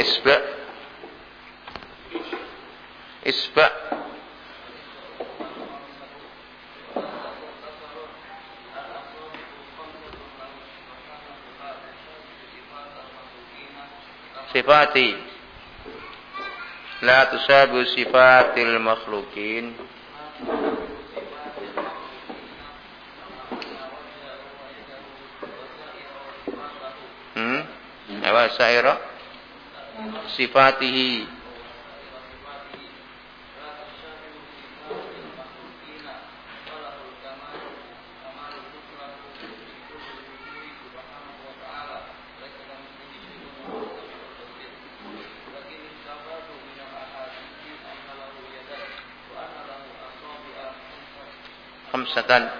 Isba. Isba. Sifati La tusabu sifatil makhlukin Hmm? Apa syairah? Sifatihi. Khamsatan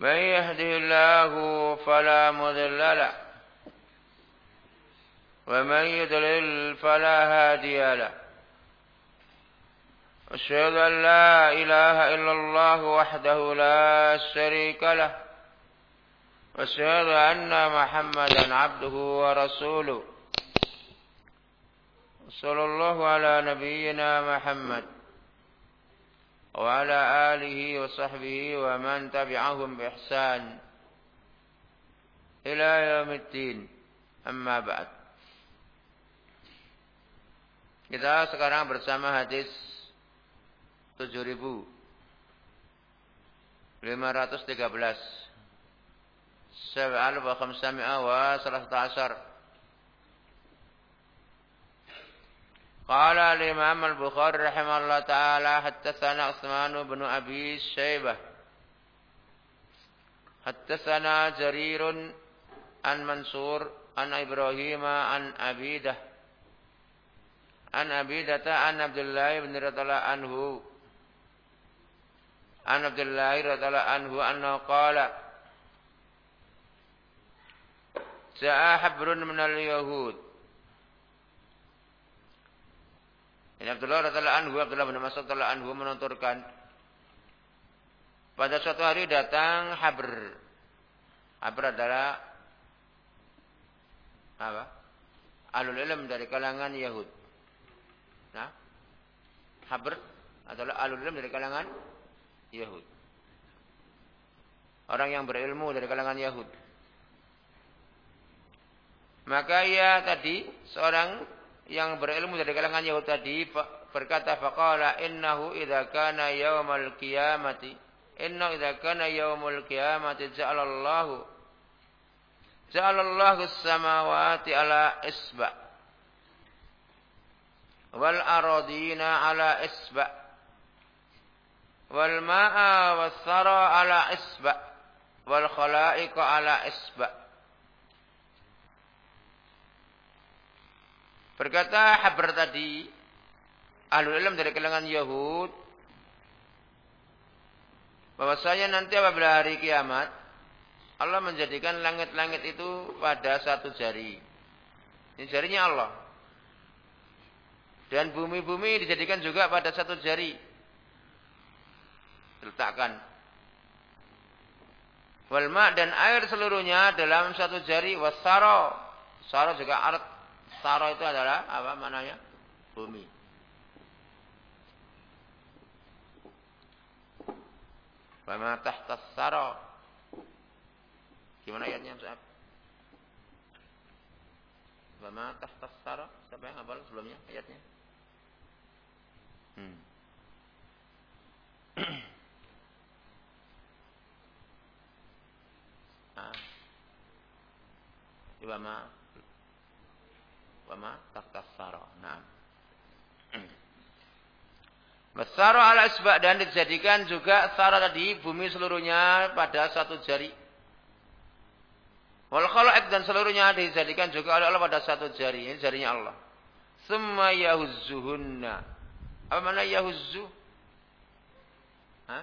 من يهده الله فلا مضل له ومن يضلل فلا هادي له. أشهد أن لا إله إلا الله وحده لا شريك له وأشهد أن محمدا عبده ورسوله. صلى الله على نبينا محمد. وعلى آله وصحبه ومن تبعهم بإحسان إلى يوم الدين أما بعد Kita sekarang bersama hadis 7513 سبع ألف وخمسمائة وثلاثة عشر قال الإمام البخاري رحمه الله تعالى حدثنا عثمان بن أبي شيبة. حدثنا جرير عن منصور عن إبراهيم عن أبيده عن أبيدة عن عبد الله بن رضي الله عنه. عن عبد الله رضي الله عنه أنه قال جاء حبر من اليهود. Ini Abdullah radhiyallahu anhu, Abdullah bin Mas'ud radhiyallahu anhu pada suatu hari datang Habr. Habr adalah apa? Alul ilm dari kalangan Yahud. Nah, Habr adalah alul ilm dari kalangan Yahud. Orang yang berilmu dari kalangan Yahud. Maka ia tadi seorang yang berilmu dari kalangan Yahud tadi berkata faqala innahu idza kana yaumal qiyamati inna idza kana yaumul qiyamati ja'alallahu ja'alallahu as-samawati ala isba wal aradina ala isba wal ma'a was sara ala isba wal khalaiqa ala isba Berkata Habar tadi, ahlul ilm dari kalangan Yahud, bahwasanya nanti apabila hari kiamat, Allah menjadikan langit-langit itu pada satu jari. Ini jarinya Allah. Dan bumi-bumi dijadikan juga pada satu jari. Diletakkan. Walma dan air seluruhnya dalam satu jari. Wasaro. Saro juga art Saro itu adalah apa mananya? Bumi. Fama tahta saro. Gimana ayatnya Ustaz? Fama tahta saro. Siapa yang hafal sebelumnya ayatnya? Hmm. ah. Wama Wama taktasara. Nah. Besar ala isba' dan dijadikan juga sara tadi bumi seluruhnya pada satu jari. Wal khalaq dan seluruhnya dijadikan juga oleh Allah pada satu jari. Ini jarinya Allah. Summa yahuzzuhunna. Apa mana yahuzzu? Hah?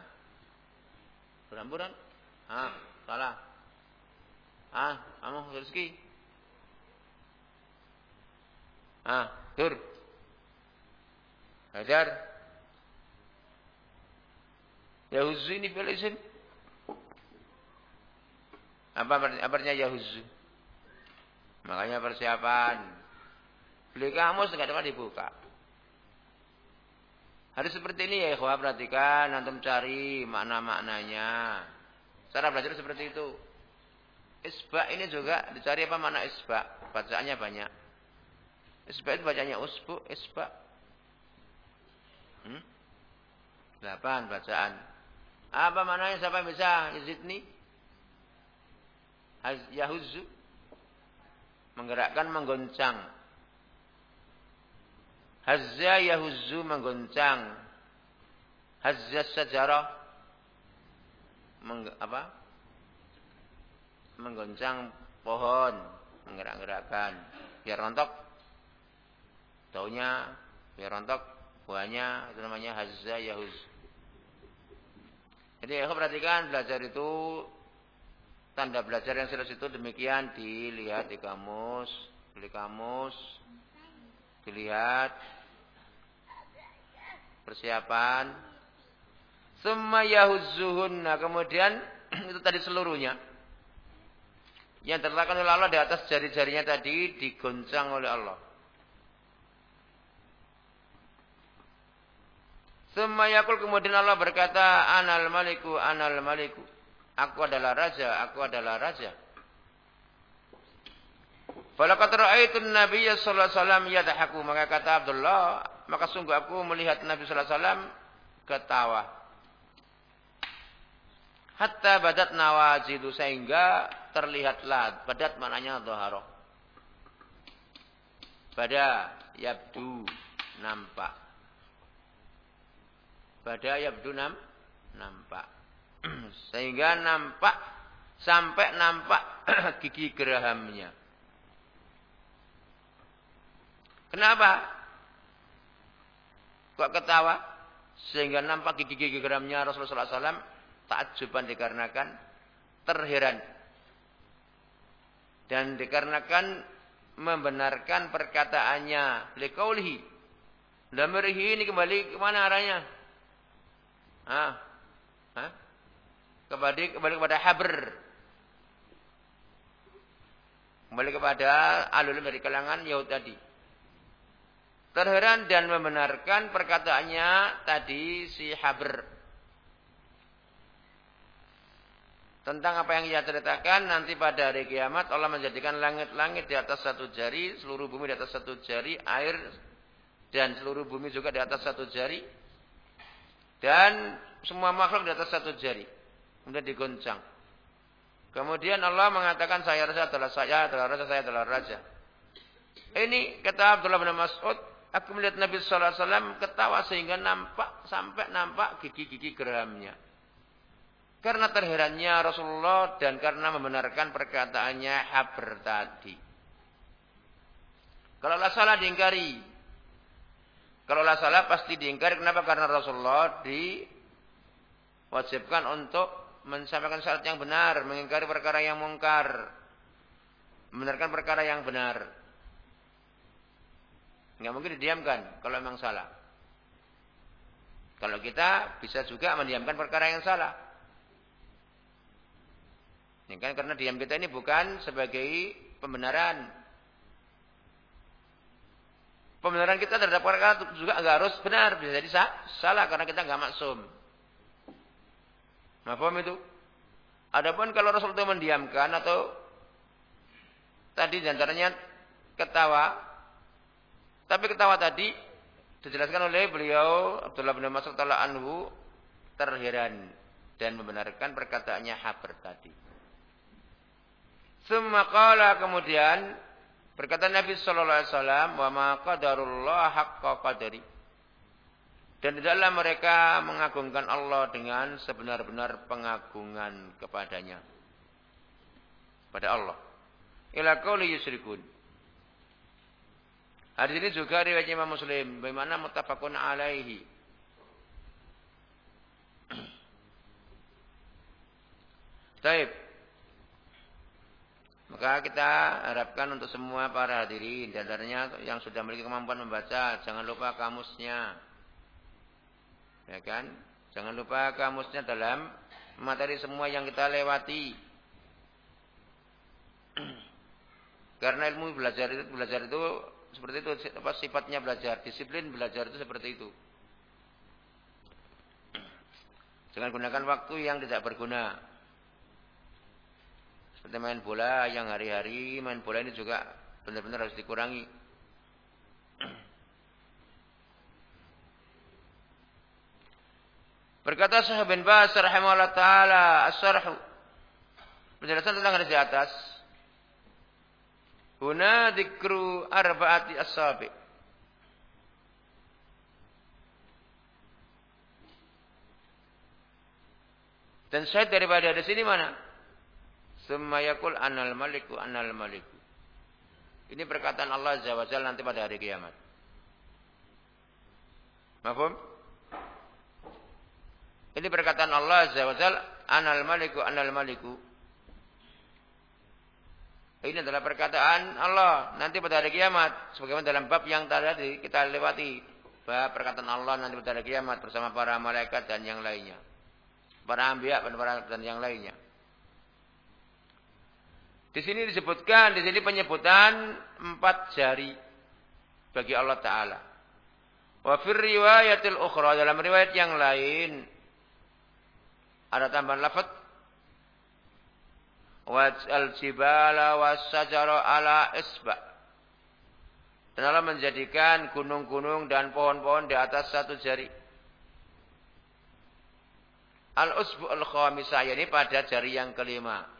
Hah? Salah. Ah, kamu rezeki. Ah, tur. Hajar. Yahuzu ini fil Apa artinya Yahuzu? Makanya persiapan. Beli kamus nggak dapat dibuka. Harus seperti ini ya ikhwah perhatikan antum cari makna-maknanya. Cara belajar seperti itu. Isba ini juga dicari apa makna isba. Bacaannya banyak. Isba itu bacanya usbu, isba. Hmm? Delapan bacaan. Apa maknanya siapa yang bisa izidni? Yahuzu. Menggerakkan, menggoncang. Hazza yahuzu menggoncang. Hazza sejarah. Meng, apa? Menggoncang pohon. Menggerak-gerakkan. Biar rontok. Taunya biar rontok. Buahnya itu namanya hazza yahuzu. Jadi ya perhatikan belajar itu tanda belajar yang serius itu demikian dilihat di kamus, beli kamus, dilihat persiapan. Summa yahuzuhunna kemudian itu tadi seluruhnya. Yang terletakkan oleh Allah di atas jari-jarinya tadi digoncang oleh Allah. Semayakul kemudian Allah berkata, Anal maliku, anal maliku. Aku adalah raja, aku adalah raja. Falakat ra'aitun Nabi sallallahu alaihi wasallam yadhaku. Maka kata Abdullah, maka sungguh aku melihat Nabi sallallahu alaihi wasallam ketawa. Hatta badat nawajidu sehingga terlihatlah badat maknanya dhaharah. Pada yabdu nampak. Pada yabdu nam, nampak. Sehingga nampak sampai nampak gigi gerahamnya. Kenapa? Kok ketawa? Sehingga nampak gigi-gigi geramnya Rasulullah SAW takjuban dikarenakan terheran. Dan dikarenakan membenarkan perkataannya. Likaulihi. Damirihi ini kembali ke mana arahnya? Hah? Hah? Kembali, kembali kepada habr. Kembali kepada alul dari kalangan Yahud tadi. Terheran dan membenarkan perkataannya tadi si habr. Tentang apa yang ia ceritakan nanti pada hari kiamat Allah menjadikan langit-langit di atas satu jari, seluruh bumi di atas satu jari, air dan seluruh bumi juga di atas satu jari. Dan semua makhluk di atas satu jari. Kemudian digoncang. Kemudian Allah mengatakan saya raja adalah saya adalah raja saya adalah raja. Ini kata Abdullah bin Mas'ud, aku melihat Nabi sallallahu alaihi wasallam ketawa sehingga nampak sampai nampak gigi-gigi geramnya. Karena terherannya Rasulullah dan karena membenarkan perkataannya Habr tadi. Kalau salah diingkari, kalau lah salah pasti diingkari. Kenapa? Karena Rasulullah diwajibkan untuk mensampaikan syarat yang benar, mengingkari perkara yang mungkar, membenarkan perkara yang benar. Nggak mungkin didiamkan kalau memang salah. Kalau kita bisa juga mendiamkan perkara yang salah. Ini kan karena diam kita ini bukan sebagai pembenaran, Pembenaran kita terhadap perkara juga enggak harus benar, bisa jadi salah karena kita enggak maksum. Nah, paham itu? Adapun kalau Rasul itu mendiamkan atau tadi di antaranya ketawa, tapi ketawa tadi dijelaskan oleh beliau Abdullah bin Mas'ud anhu terheran dan membenarkan perkataannya Habar tadi. Semua kemudian Berkata Nabi sallallahu alaihi wasallam, "Wa ma qadarullah haqqa qadari." Dan tidaklah mereka mengagungkan Allah dengan sebenar-benar pengagungan kepadanya. Pada Allah. Ila qauli yusrikun. Hadis ini juga riwayat Imam Muslim, bagaimana muttafaqun alaihi. Baik. Maka kita harapkan untuk semua para hadirin, dadarnya yang sudah memiliki kemampuan membaca, jangan lupa kamusnya. Ya kan? Jangan lupa kamusnya dalam materi semua yang kita lewati. Karena ilmu belajar itu belajar itu seperti itu apa sifatnya belajar, disiplin belajar itu seperti itu. Jangan gunakan waktu yang tidak berguna. Seperti main bola yang hari-hari main bola ini juga benar-benar harus dikurangi. Berkata Syekh bin Bas rahimahullah taala as-sarh penjelasan tentang hadis di atas. Huna dzikru arba'ati as-sabi. Dan saya daripada hadis ini mana? Summa yakul anal maliku anal maliku. Ini perkataan Allah Azza wa Jalla nanti pada hari kiamat. Mahfum? Ini perkataan Allah Azza wa Jalla anal maliku anal maliku. Ini adalah perkataan Allah nanti pada hari kiamat. Sebagaimana dalam bab yang tadi kita lewati. Bab perkataan Allah nanti pada hari kiamat bersama para malaikat dan yang lainnya. Para ambiya dan yang lainnya. Di sini disebutkan, di sini penyebutan empat jari bagi Allah Ta'ala. Wa fir riwayatil ukhra dalam riwayat yang lain ada tambahan lafaz wa al jibala was sajara ala isba. Dan Allah menjadikan gunung-gunung dan pohon-pohon di atas satu jari. Al-usbu al-khamisah ini pada jari yang kelima.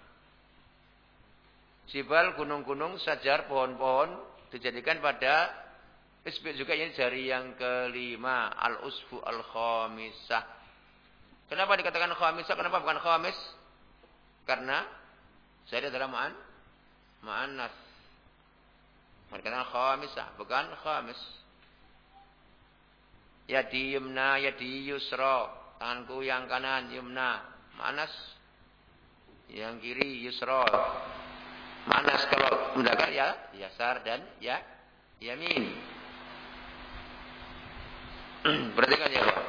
Jibal, gunung-gunung, sajar, pohon-pohon dijadikan pada isbik juga ini jari yang kelima. Al-usfu al-khamisah. Kenapa dikatakan khamisah? Kenapa bukan khamis? Karena saya adalah ma'an. Ma'annas. Dikatakan khamisah. Bukan khamis. Yadi yumna, yadi yusra. Tanganku yang kanan yumna. Ma'anas. Yang kiri yusra. Manas kalau mudakar ya yasar dan ya yamin. Perhatikan ya Allah.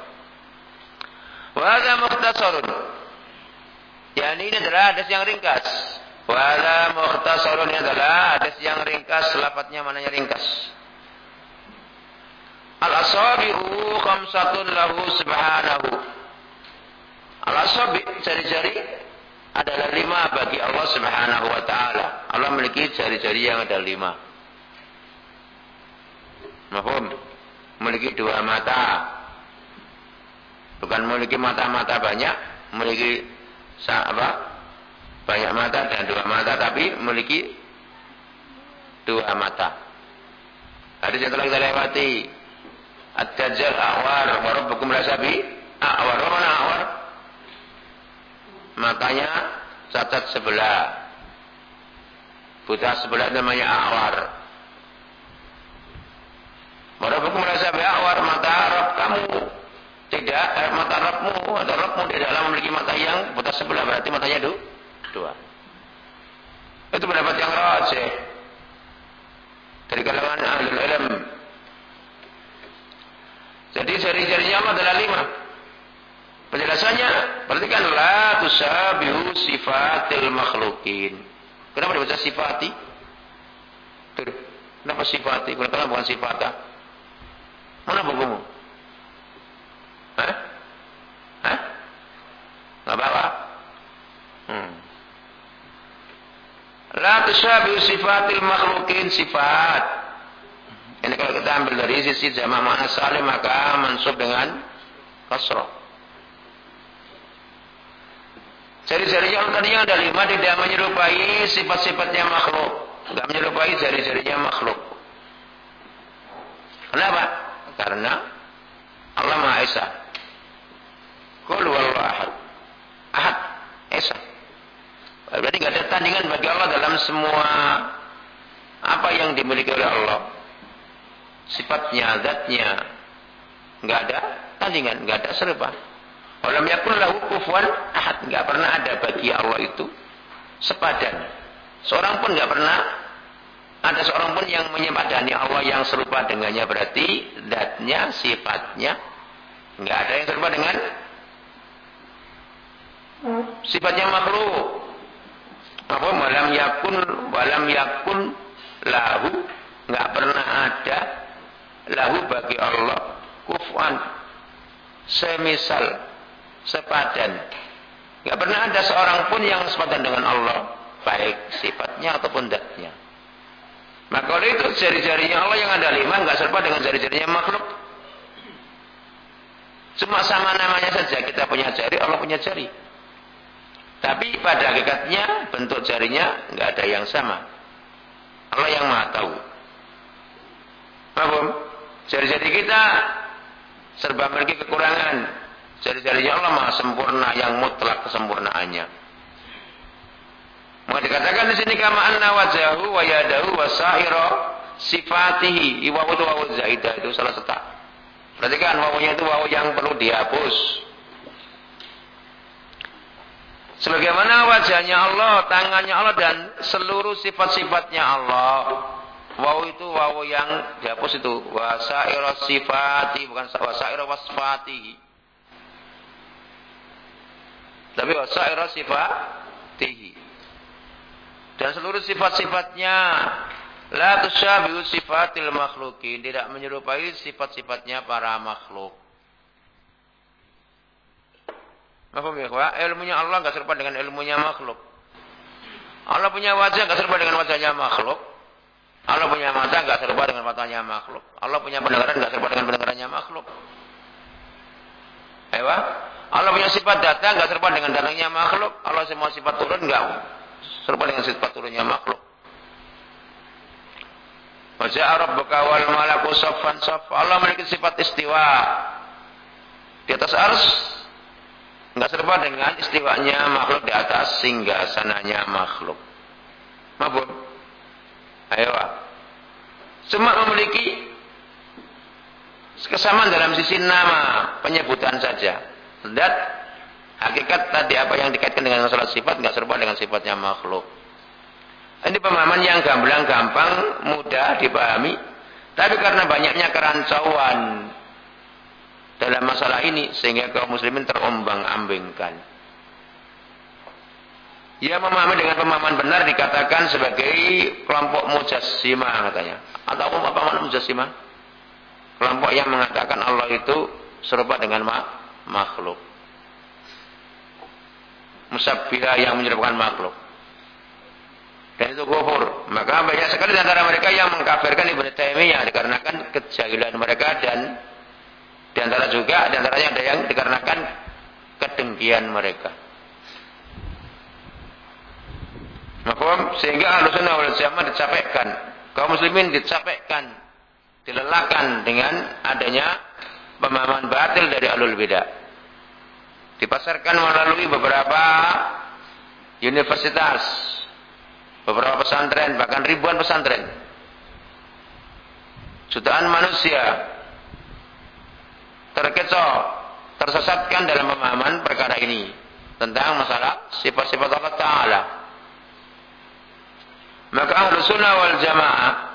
Wa hadza mukhtasarun. Ya ini adalah hadis yang ringkas. Wa hadza mukhtasarun adalah hadis yang ringkas, lafadznya mananya ringkas. Al-asabi'u khamsatun lahu subhanahu. Al-asabi' jari-jari adalah lima bagi Allah Subhanahu wa taala. Allah memiliki jari-jari yang ada lima. Mahfum? Memiliki dua mata. Bukan memiliki mata-mata banyak, memiliki apa? Banyak mata dan dua mata, tapi memiliki dua mata. Hadis yang telah kita lewati. Ad-Dajjal awar wa rabbukum la sabi awar. Mana awar? Matanya cacat sebelah. Buta sebelah namanya awar. Marabukum merasa awar mata Arab kamu. Tidak, eh, mata Arabmu atau Arabmu tidaklah memiliki mata yang buta sebelah. Berarti matanya du, dua. Itu pendapat yang rajih. Dari kalangan ahli ilm. Jadi Allah adalah lima. Penjelasannya, perhatikan la tusabihu sifatil makhlukin. Kenapa dibaca sifati? Kenapa sifati? Kenapa bukan sifata? Mana bukumu? Hah? Hah? Gak apa-apa. Hmm. La tusabihu sifatil makhlukin sifat. Ini kalau kita ambil dari sisi jamaah mana salim maka mansub dengan kasroh. Jari-jari yang tadinya ada lima tidak menyerupai sifat-sifatnya makhluk. Enggak menyerupai jari-jarinya makhluk. Kenapa? Karena Allah Maha Esa. Qul wallahu ahad. Ahad, Esa. Berarti nggak ada tandingan bagi Allah dalam semua apa yang dimiliki oleh Allah. Sifatnya, zatnya, nggak ada tandingan, nggak ada serupa. Walam yakun lahu kufuwan ahad. Nggak pernah ada bagi Allah itu sepadan. Seorang pun nggak pernah ada seorang pun yang menyepadani Allah yang serupa dengannya berarti datnya, sifatnya nggak ada yang serupa dengan sifatnya makhluk. Apa malam yakun, malam yakun lahu nggak pernah ada lahu bagi Allah kufan semisal sepadan. Gak pernah ada seorang pun yang sepadan dengan Allah. Baik sifatnya ataupun datnya. Maka oleh itu jari-jarinya Allah yang ada lima nggak serupa dengan jari-jarinya makhluk. Cuma sama namanya saja kita punya jari, Allah punya jari. Tapi pada hakikatnya bentuk jarinya nggak ada yang sama. Allah yang maha tahu. Paham? Jari-jari kita serba memiliki kekurangan. Jari-jarinya Allah maha sempurna yang mutlak kesempurnaannya. Maka dikatakan di sini kama anna wajahu wa yadahu wa sa'ira sifatihi. Iwawu itu wawu zaidah itu salah satu. Perhatikan wawunya itu wawu yang perlu dihapus. Sebagaimana wajahnya Allah, tangannya Allah dan seluruh sifat-sifatnya Allah. Wawu itu wawu yang dihapus itu. Wasaira sifati bukan wasaira wasfatihi. Tapi wasaira sifatihi. Dan seluruh sifat-sifatnya la tusyabihu sifatil makhlukin, tidak menyerupai sifat-sifatnya para makhluk. Mahfum ya, Ilmunya Allah enggak serupa dengan ilmunya makhluk. Allah punya wajah enggak serupa dengan wajahnya makhluk. Allah punya mata enggak serupa dengan matanya makhluk. Allah punya pendengaran enggak serupa dengan pendengarannya makhluk. Ayo, Allah punya sifat datang nggak serupa dengan datangnya makhluk. Allah semua sifat turun nggak serupa dengan sifat turunnya makhluk. Wajah Arab wal malaku sofan sof. Allah memiliki sifat istiwa di atas ars nggak serupa dengan istiwanya makhluk di atas sehingga sananya makhluk. Mabun. Ayo. Semua memiliki kesamaan dalam sisi nama penyebutan saja. Dat hakikat tadi apa yang dikaitkan dengan masalah sifat nggak serupa dengan sifatnya makhluk. Ini pemahaman yang gamblang, gampang, mudah dipahami. Tapi karena banyaknya kerancauan dalam masalah ini sehingga kaum muslimin terombang-ambingkan. Ya memahami dengan pemahaman benar dikatakan sebagai kelompok mujassimah katanya. Atau apa pemahaman mujassimah? Kelompok yang mengatakan Allah itu serupa dengan makhluk. Musabbiha yang menyerupakan makhluk. Dan itu kufur. Maka banyak sekali di antara mereka yang mengkafirkan Ibnu Taimiyah dikarenakan kejahilan mereka dan di antara juga di antaranya ada yang dikarenakan kedengkian mereka. Maka sehingga Ahlussunnah wal Jamaah dicapekkan, kaum muslimin dicapekkan, dilelahkan dengan adanya pemahaman batil dari alul bidah. Dipasarkan melalui beberapa universitas, beberapa pesantren, bahkan ribuan pesantren. Jutaan manusia terkecoh, tersesatkan dalam pemahaman perkara ini tentang masalah sifat-sifat Allah Ta'ala. Maka ahlu sunnah wal jamaah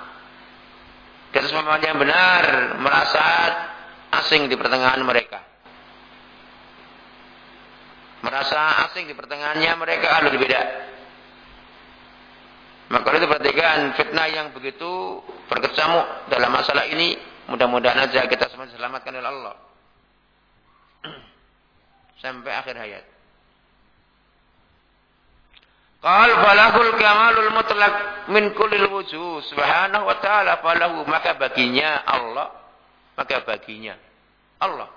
atas pemahaman yang benar merasa asing di pertengahan mereka. Merasa asing di pertengahannya mereka alur beda. Maka itu perhatikan fitnah yang begitu berkecamuk dalam masalah ini. Mudah-mudahan aja kita semua diselamatkan oleh Allah. Sampai akhir hayat. Qal falahul kamalul mutlak min kulil wujuh subhanahu wa ta'ala falahu maka baginya Allah maka baginya Allah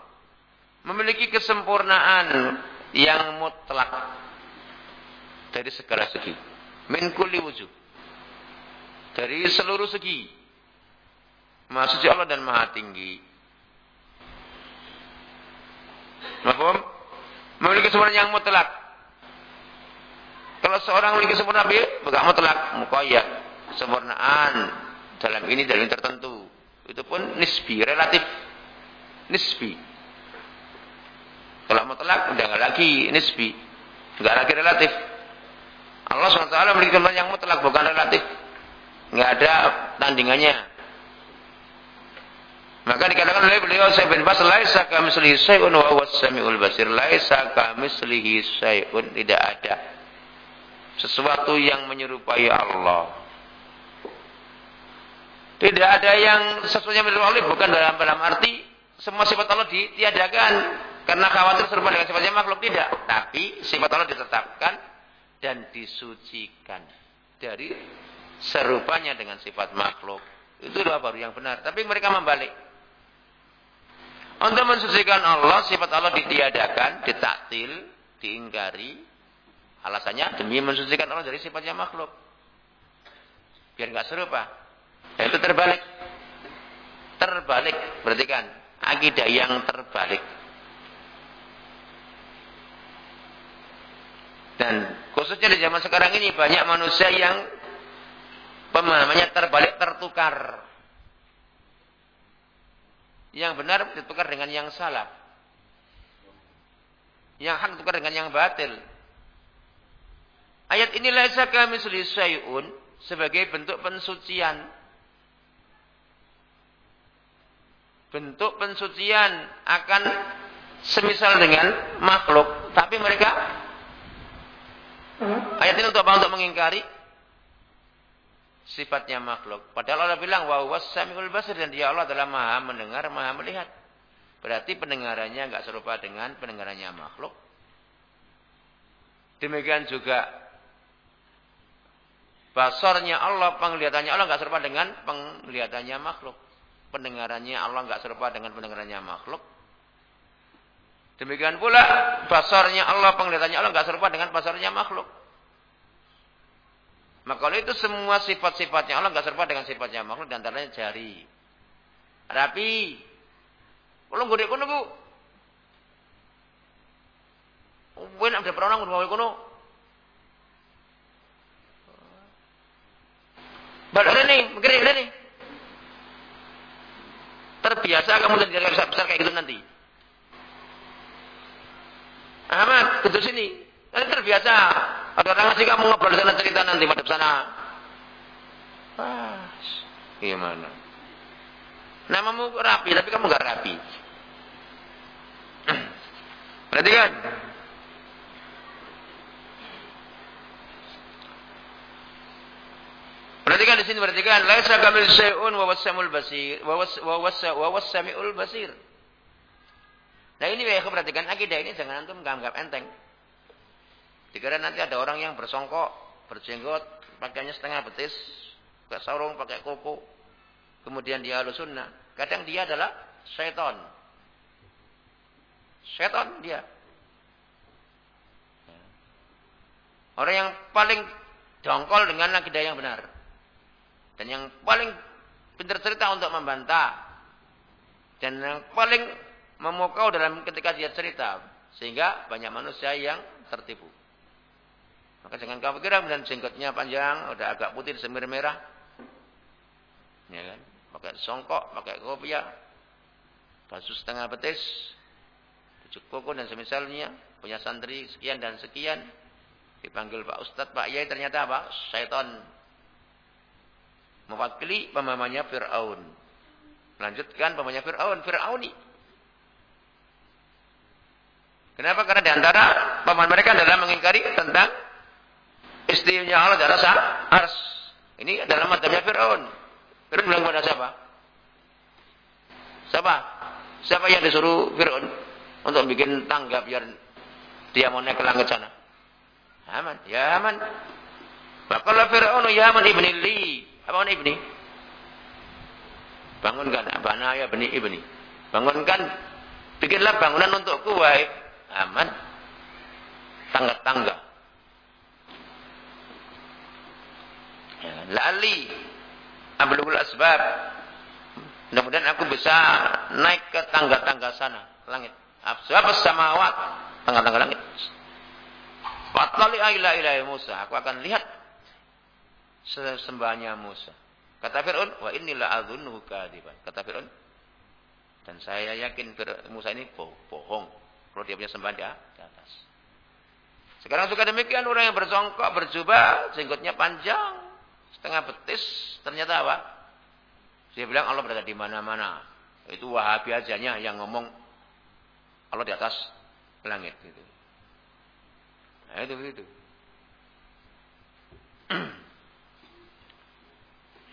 memiliki kesempurnaan yang mutlak dari segala segi min kulli wujud dari seluruh segi. Maha suci Allah dan maha tinggi. Mahfum? Memiliki kesempurnaan yang mutlak. Kalau seorang memiliki sempurna nabi, bukan mutlak, muqayyad. Sempurnaan dalam ini dalam ini tertentu. Itu pun nisbi, relatif. Nisbi. Kalau mutlak udah enggak lagi nisbi. Enggak lagi relatif. Allah SWT kesempurnaan yang mutlak, bukan relatif. Enggak ada tandingannya. Maka dikatakan oleh beliau saya bin Bas laisa kamitslihi syai'un wa huwas samiul basir. Laisa kamitslihi syai'un tidak ada sesuatu yang menyerupai Allah. Tidak ada yang sesuatu yang menyerupai Allah bukan dalam dalam arti semua sifat Allah ditiadakan karena khawatir serupa dengan sifatnya makhluk tidak, tapi sifat Allah ditetapkan dan disucikan dari serupanya dengan sifat makhluk. Itu adalah baru yang benar. Tapi mereka membalik. Untuk mensucikan Allah, sifat Allah ditiadakan, ditaktil, diingkari. Alasannya demi mensucikan Allah dari sifatnya makhluk. Biar nggak serupa. Itu terbalik. Terbalik, berarti kan akidah yang terbalik. Dan khususnya di zaman sekarang ini banyak manusia yang pemahamannya terbalik, tertukar yang benar ditukar dengan yang salah. Yang hak ditukar dengan yang batil. Ayat ini laisa kamitsli syai'un sebagai bentuk pensucian. Bentuk pensucian akan semisal dengan makhluk, tapi mereka ayat ini untuk apa? Untuk mengingkari sifatnya makhluk. Padahal Allah bilang wa samiul basir dan dia Allah adalah maha mendengar, maha melihat. Berarti pendengarannya enggak serupa dengan pendengarannya makhluk. Demikian juga basarnya Allah, penglihatannya Allah enggak serupa dengan penglihatannya makhluk. Pendengarannya Allah enggak serupa dengan pendengarannya makhluk. Demikian pula basarnya Allah, penglihatannya Allah enggak serupa dengan basarnya makhluk. Maka kalau itu semua sifat-sifatnya Allah nggak serupa dengan sifatnya makhluk dan antaranya jari. Rapi. Kalau gede kono bu. Wen ada pernah ngomong kono. Balik ini, mungkin ini. Terbiasa kamu jadi besar-besar kayak gitu nanti. Ahmad, ke sini. Kan terbiasa. Ada orang ngasih kamu ngobrol sana cerita nanti pada sana. Ah, gimana? Namamu rapi, tapi kamu gak rapi. Berarti kan? Perhatikan di sini perhatikan laisa kamil syai'un wa basir wa wasamiul basir. Nah ini ya perhatikan akidah ini jangan antum anggap enteng. Dikira nanti ada orang yang bersongkok, berjenggot, pakainya setengah betis, pakai sarung, pakai koko. Kemudian dia halus sunnah. Kadang dia adalah setan. Setan dia. Orang yang paling dongkol dengan akidah yang benar. Dan yang paling pintar cerita untuk membantah. Dan yang paling memukau dalam ketika dia cerita. Sehingga banyak manusia yang tertipu. Maka jangan kamu kira dan jenggotnya panjang, udah agak putih semir merah. Ya kan? Pakai songkok, pakai kopiah, basuh setengah betis, pucuk koko dan semisalnya, punya santri sekian dan sekian, dipanggil Pak Ustadz, Pak Yai ternyata apa? Syaitan. Mewakili pemahamannya Fir'aun. Melanjutkan pemahamannya Fir'aun. Fir'auni. Kenapa? Karena di antara pemahaman mereka adalah mengingkari tentang Istrinya Allah sah, ars. Ini adalah madhabnya Fir'aun. Fir'aun bilang kepada siapa? Siapa? Siapa yang disuruh Fir'aun untuk bikin tangga biar dia mau naik ke langit sana? Aman, ya aman. Makalah Fir'aun ya aman ibni li. Apa ibni? Bangunkan abana ya bani ibni. Bangunkan bikinlah bangunan untukku wahai aman. Tangga-tangga. Ya, lali Ablugul asbab. Mudah-mudahan aku bisa naik ke tangga-tangga sana, langit. Asbab samawat, tangga-tangga langit. Fatali ila ilahi Musa. Aku akan lihat sesembahnya Musa. Kata Fir'aun, wa inilah adhunnuhu kadiban. Kata Fir'aun, dan saya yakin Musa ini bohong. Kalau dia punya sembahan di atas. Sekarang suka demikian orang yang bersongkok, berjubah, jenggotnya panjang, setengah betis, ternyata apa? Dia bilang Allah berada di mana-mana. Itu wahabi ajanya yang ngomong Allah di atas langit itu. Nah itu itu.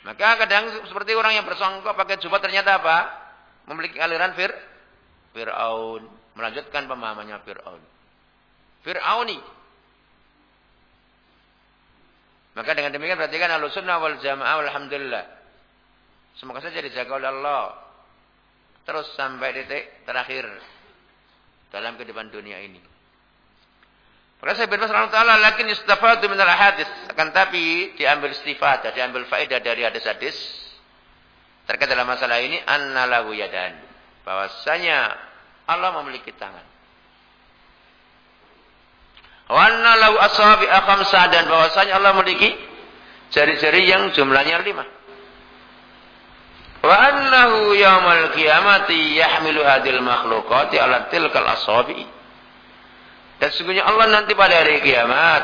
Maka kadang seperti orang yang bersongkok pakai jubah ternyata apa? Memiliki aliran fir Fir'aun. Melanjutkan pemahamannya Fir'aun. Fir'auni. Maka dengan demikian perhatikan al-sunnah wal jamaah alhamdulillah. Semoga saja dijaga oleh Allah. Terus sampai titik terakhir dalam kehidupan dunia ini. Maka saya berfirman Allah Ta'ala, lakin istafadu minal hadis. Akan tapi diambil istifat, diambil faedah dari hadis-hadis. Terkait dalam masalah ini, anna lahu yadan. Bahwasanya Allah memiliki tangan. Wanna lau ashabi akhamsa dan bahwasanya Allah memiliki jari-jari yang jumlahnya lima. Wa annahu yaumal qiyamati yahmilu hadil makhluqati ala tilkal ashabi. Dan sesungguhnya Allah nanti pada hari kiamat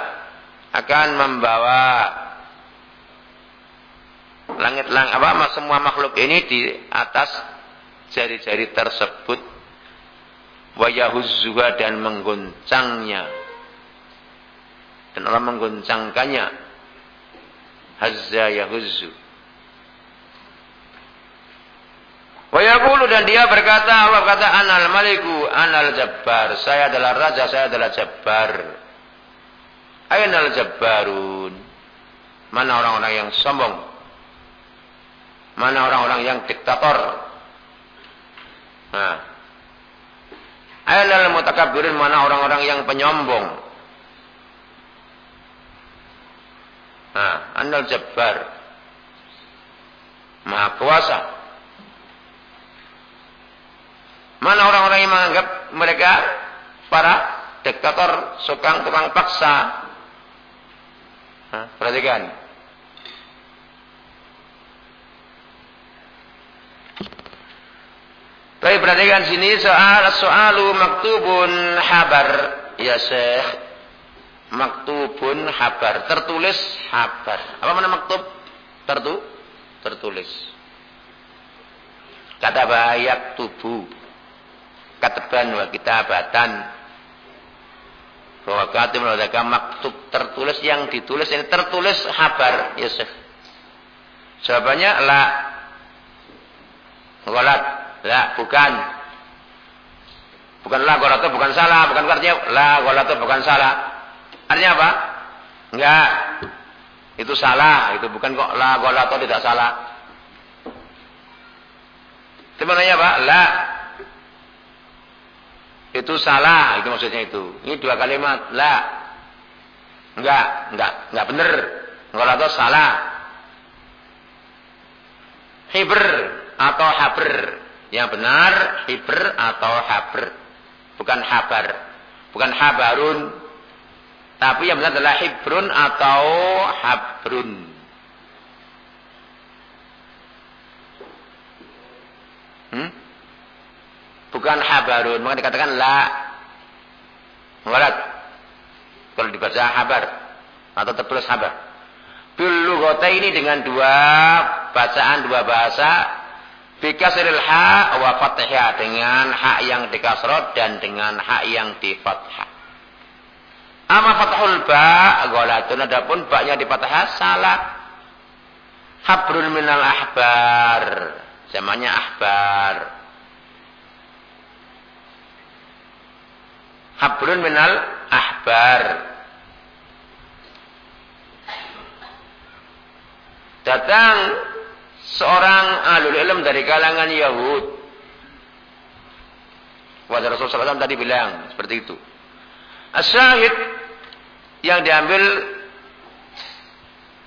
akan membawa langit lang apa semua makhluk ini di atas jari-jari tersebut wa yahuzzuha dan mengguncangnya dan Allah menggoncangkannya. Hazza yahuzzu. Wa yaqulu dan dia berkata Allah berkata anal maliku anal jabbar. Saya adalah raja saya adalah jabbar. Ainal jabbarun? Mana orang-orang yang sombong? Mana orang-orang yang diktator? Nah ainal mutakabbirun mana orang-orang yang penyombong Nah, Anal Jabbar. Maha kuasa. Mana orang-orang yang menganggap mereka para diktator, sukang tukang paksa. Nah, perhatikan. Tapi perhatikan sini soal soalu maktubun habar ya Syekh. Maktubun habar tertulis habar apa mana maktub? Tertu tertulis. Kata bayak tubuh. Kataban wa kitabatan. Bahwa katib menadakan maktub tertulis yang ditulis ini tertulis habar Yusuf jawabannya la. Golat la bukan bukan la golat bukan salah bukan artinya la golat bukan salah Artinya apa? Enggak. Itu salah, itu bukan kok la golato tidak salah. Itu maknanya apa? La. Itu salah, itu maksudnya itu. Ini dua kalimat, la. Enggak, enggak, enggak benar. Golato salah. Hibr atau habr. Yang benar hibr atau habr. Bukan habar. Bukan habarun tapi yang benar adalah hibrun atau habrun. Hmm? Bukan habarun. Maka dikatakan la. Warat. Kalau dibaca habar. Atau tertulis habar. Bil ini dengan dua bacaan, dua bahasa. Bikasril ha wa fathiyah. Dengan hak yang dikasrot dan dengan hak yang di fathah. Ama fathul ba ghalatun adapun ba-nya di fathah salah. Habrul minal ahbar. Zamannya ahbar. Habrun minal ahbar. Datang seorang alul ilm dari kalangan Yahud. Wajah Rasulullah SAW tadi bilang seperti itu. Asyahid yang diambil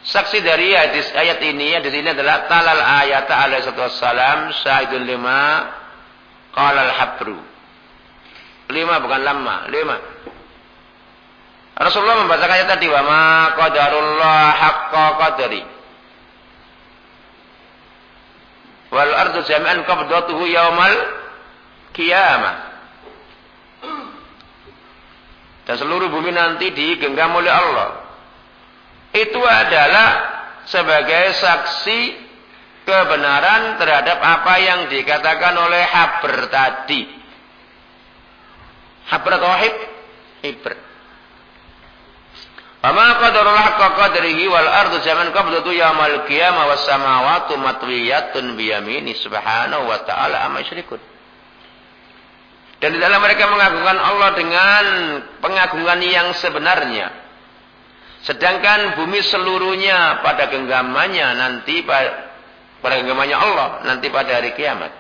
Saksi dari hadis ayat ini di sini adalah talal ayat alaihi wassalam syahidul lima qala al-habru. Lima bukan lama, lima. Rasulullah membacakan ayat tadi wa ma qadarullah haqqa qadri. Wal ardu jami'an qabdatuhu yaumal qiyamah. Dan seluruh bumi nanti digenggam oleh Allah itu adalah sebagai saksi kebenaran terhadap apa yang dikatakan oleh Habr tadi. Habr atau Hib? Fama qadarullah haqqa qadrihi wal ardu zaman qabdatu yaumil qiyamah was samawati matwiyatun biyamini subhanahu wa ta'ala amma yusyrikun. Dan di dalam mereka mengagungkan Allah dengan pengagungan yang sebenarnya. Sedangkan bumi seluruhnya pada genggamannya nanti pada genggamannya Allah nanti pada hari kiamat.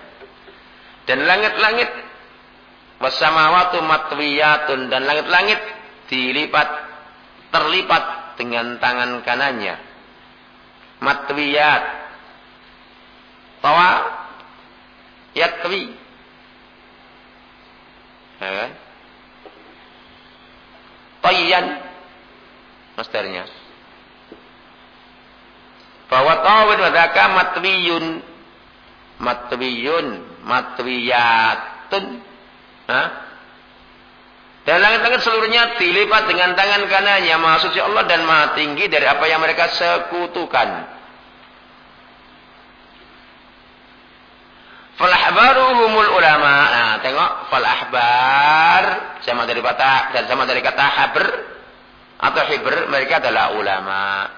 Dan langit-langit wasamawatu matwiyatun dan langit-langit dilipat terlipat dengan tangan kanannya. Matwiyat. Tawa yatwi. Ya kan? Tayyan masternya. Bahwa tawid wadaka matwiyun matwiyun matwiyatun. Hah? Dan langit-langit seluruhnya dilipat dengan tangan kanannya. Maha suci Allah dan maha tinggi dari apa yang mereka sekutukan. Falahbaru humul ulama. Nah, tengok falahbar sama dari kata dan sama dari kata habr atau hibr mereka adalah ulama.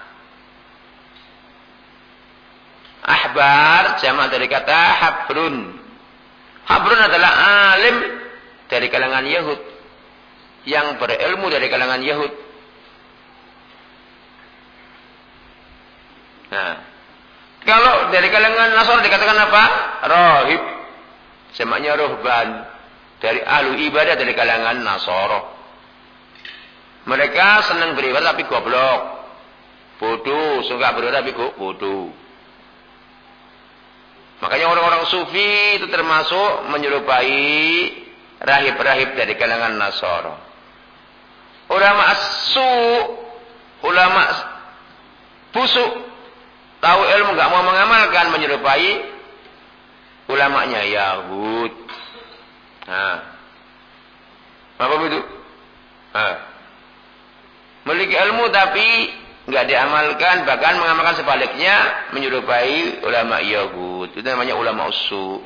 Ahbar jamak dari kata habrun. Habrun adalah alim dari kalangan Yahud yang berilmu dari kalangan Yahud. Nah, kalau dari kalangan Nasr dikatakan apa? Rohib. Jamaknya rohban. Dari ahlu ibadah dari kalangan Nasoro. Mereka senang beribadah tapi goblok. Bodoh, suka beribadah tapi bodoh. Makanya orang-orang sufi itu termasuk menyerupai rahib-rahib dari kalangan Nasara. Ulama asu, ulama busuk, tahu ilmu nggak mau mengamalkan menyerupai ulamanya Yahud. Nah, apa itu? Nah, memiliki ilmu tapi nggak diamalkan bahkan mengamalkan sebaliknya menyerupai ulama Yahud. Itu namanya ulama usu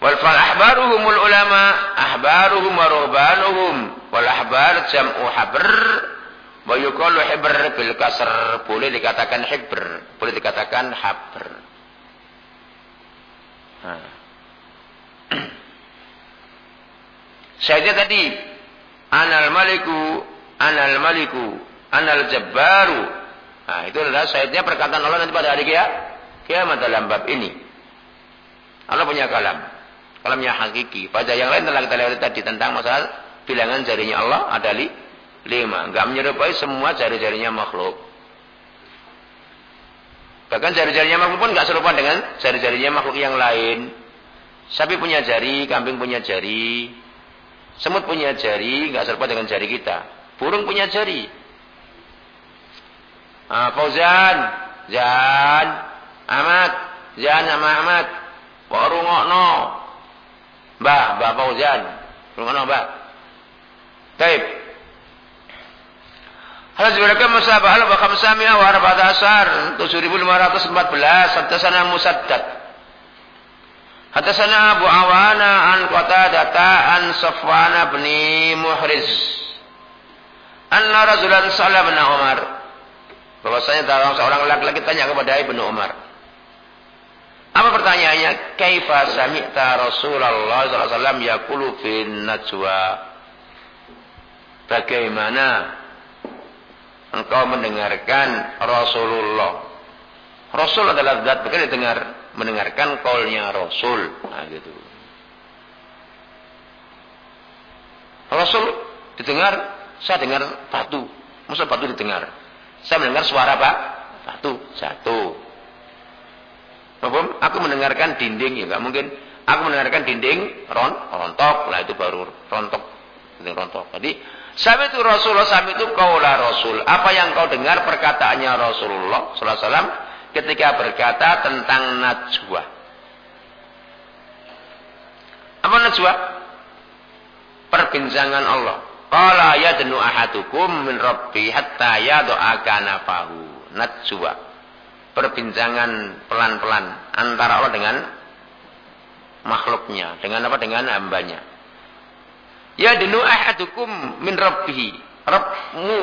wal fal ahbaruhumul ulama ahbaruhum wa ruhbanuhum wal ahbar jam'u habr wa yuqalu hibr bil kasr boleh dikatakan hibr boleh dikatakan habr nah. Tadi anal maliku, anal maliku, anal jabbaru. Nah, itu adalah syahidnya perkataan Allah nanti pada hari. Kiamat dalam bab ini. Allah punya kalam. Kalamnya hakiki. Pada yang lain telah kita lewati tadi tentang masalah bilangan jarinya Allah ada li, lima. Enggak menyerupai semua jari-jarinya makhluk. Bahkan jari-jarinya makhluk pun enggak serupa dengan jari-jarinya makhluk yang lain. Sapi punya jari, kambing punya jari, Semut punya jari, nggak serupa dengan jari kita. Burung punya jari. Ah, Fauzan, Jan, Ahmad, Jan sama Ahmad. Warungokno. Mbah, Mbah Fauzan. Rungokno, Mbah. Taib. Hal mereka musabah al wa khamsamiyah wa arba'at asar 7514 Haddatsana Musaddad Hadasana Abu Awana an Qatadata an Safwan bin Muhriz. Anna rajulan sa'ala bin Umar. Bahwasanya seorang laki-laki tanya kepada Ibnu Umar. Apa pertanyaannya? Kaifa sami'ta Rasulullah wasallam yaqulu fin najwa? Bagaimana engkau mendengarkan Rasulullah? Rasul adalah zat begitu dengar mendengarkan kaulnya Rasul. Nah, gitu. Rasul didengar Saya dengar batu. Masa batu didengar? Saya mendengar suara apa? Batu jatuh. Aku mendengarkan dinding ya nggak mungkin. Aku mendengarkan dinding ron, rontok, lah itu baru rontok, dinding rontok. Jadi Sami itu Rasulullah, sami itu kaulah Rasul. Apa yang kau dengar perkataannya Rasulullah Sallallahu Alaihi Wasallam ketika berkata tentang najwa. Apa najwa? Perbincangan Allah. Qala yadnu ahadukum min rabbi hatta. Najwa. Perbincangan pelan-pelan antara Allah dengan makhluknya. Dengan apa? Dengan hambanya. Yadnu ahadukum min rabbihi. Rabbmu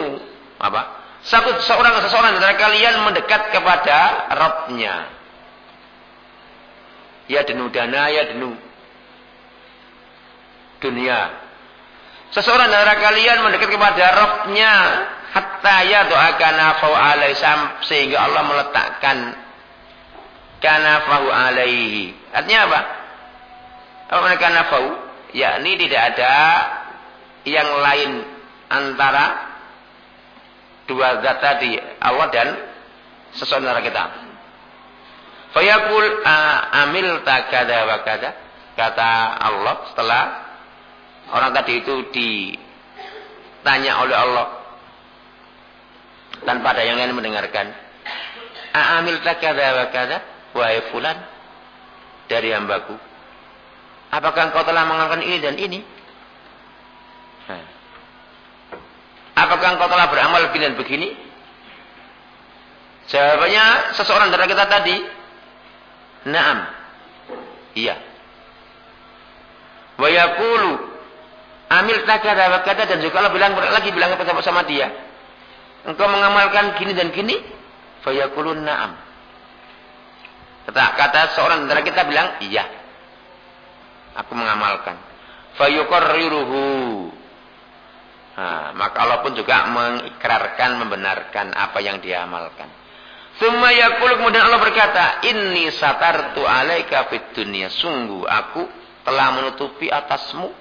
apa? Satu seorang seseorang antara kalian mendekat kepada Rabbnya. Ya denu dana, ya denu dunia. Seseorang antara kalian mendekat kepada Rabbnya hatta ya doakan nafau alaihi sehingga Allah meletakkan kanafahu alaihi. Artinya apa? Apa mereka nafau? Yakni tidak ada yang lain antara dua zat tadi Allah dan sesaudara kita. Fayaqul amil takada wa kada kata Allah setelah orang tadi itu ditanya oleh Allah tanpa ada yang lain mendengarkan. Amil takada wa kada wahai fulan dari hambaku. Apakah engkau telah mengamalkan ini dan ini? Apakah engkau telah beramal begini dan begini? Jawabannya seseorang dari kita tadi. Naam. Iya. Wa yaqulu amil takada wa kada dan juga Allah bilang lagi bilang kepada sama dia. Engkau mengamalkan gini dan gini? Fa yaqulun na'am. Kata, kata seorang dari kita bilang, iya. Aku mengamalkan. Fa yuqarriruhu Nah, maka Allah pun juga mengikrarkan, membenarkan apa yang dia amalkan. Summa yakul kemudian Allah berkata, Inni satartu alaika fid dunia. Sungguh aku telah menutupi atasmu.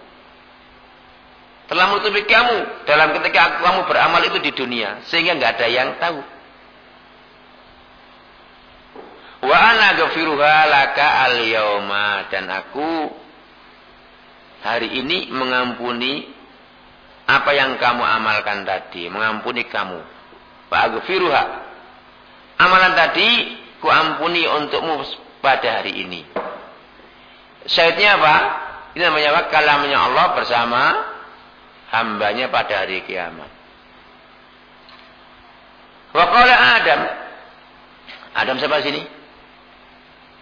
Telah menutupi kamu dalam ketika kamu beramal itu di dunia. Sehingga nggak ada yang tahu. Wa ana gafiruha laka al yauma dan aku hari ini mengampuni apa yang kamu amalkan tadi, mengampuni kamu. Fa'aghfiruha. Amalan tadi ku ampuni untukmu pada hari ini. Syahidnya apa? Ini namanya apa? Kalamnya Allah bersama hambanya pada hari kiamat. Wa qala Adam. Adam siapa sini?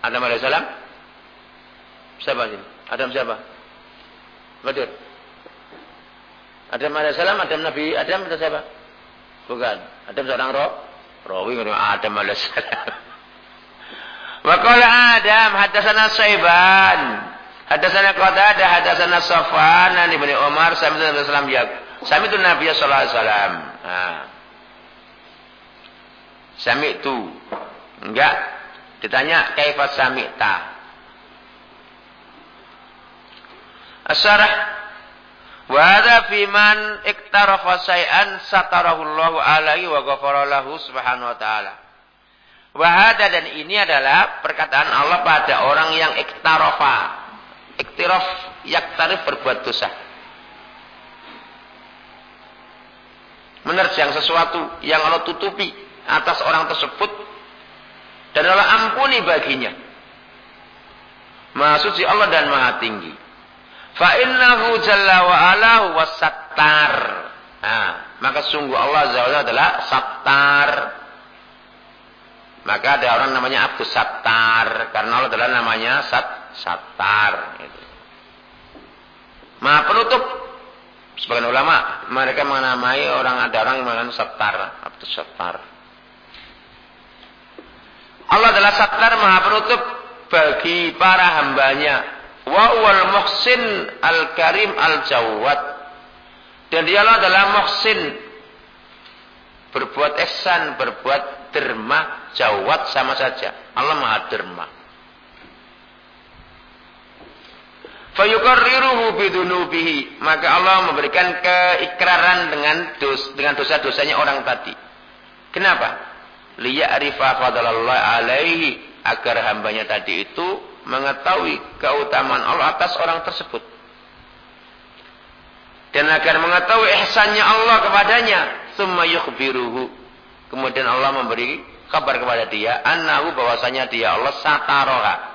Adam alaihissalam? Siapa sini? Adam siapa? Badur. Adam alaihissalam, Adam Nabi Adam itu siapa? Bukan. Adam seorang roh. Rawi Adam alaihissalam. Wa qala Adam hadatsana Saiban. Hadatsana Qatadah, hadatsana Safwan an Ibnu Umar sami Nabi sallallahu alaihi wasallam Sami itu Nabi sallallahu alaihi wasallam. Nah. Sami itu enggak ditanya kaifat ta. Asarah Wa hadza fi man iktarafa syai'an satarahullahu alaihi wa ghafara lahu subhanahu wa ta'ala. Wa dan ini adalah perkataan Allah pada orang yang iktarafa. Iktiraf yaktarif berbuat dosa. Menerjang sesuatu yang Allah tutupi atas orang tersebut dan Allah ampuni baginya. Maha suci Allah dan maha tinggi. Fa innahu jalla wa ala wasattar. Nah, maka sungguh Allah Azza adalah sattar. Maka ada orang namanya Abdus Sattar karena Allah adalah namanya Sat Sattar. Gitu. Maha penutup. Sebagian ulama mereka menamai orang ada orang mengatakan Sattar, Abdus Sattar. Allah adalah Sattar Maha penutup bagi para hambanya wa wal muhsin al karim al jawad dan dialah adalah muhsin berbuat ihsan berbuat derma jawad sama saja Allah maha derma Fayukarriruhu bidunubihi. Maka Allah memberikan keikraran dengan dos, dengan dosa-dosanya orang tadi. Kenapa? Liya'rifa fadalallah alaihi. Agar hambanya tadi itu mengetahui keutamaan Allah atas orang tersebut. Dan agar mengetahui ihsannya Allah kepadanya. Summa yukhbiruhu. Kemudian Allah memberi kabar kepada dia. Annahu bahwasanya dia Allah sataroha.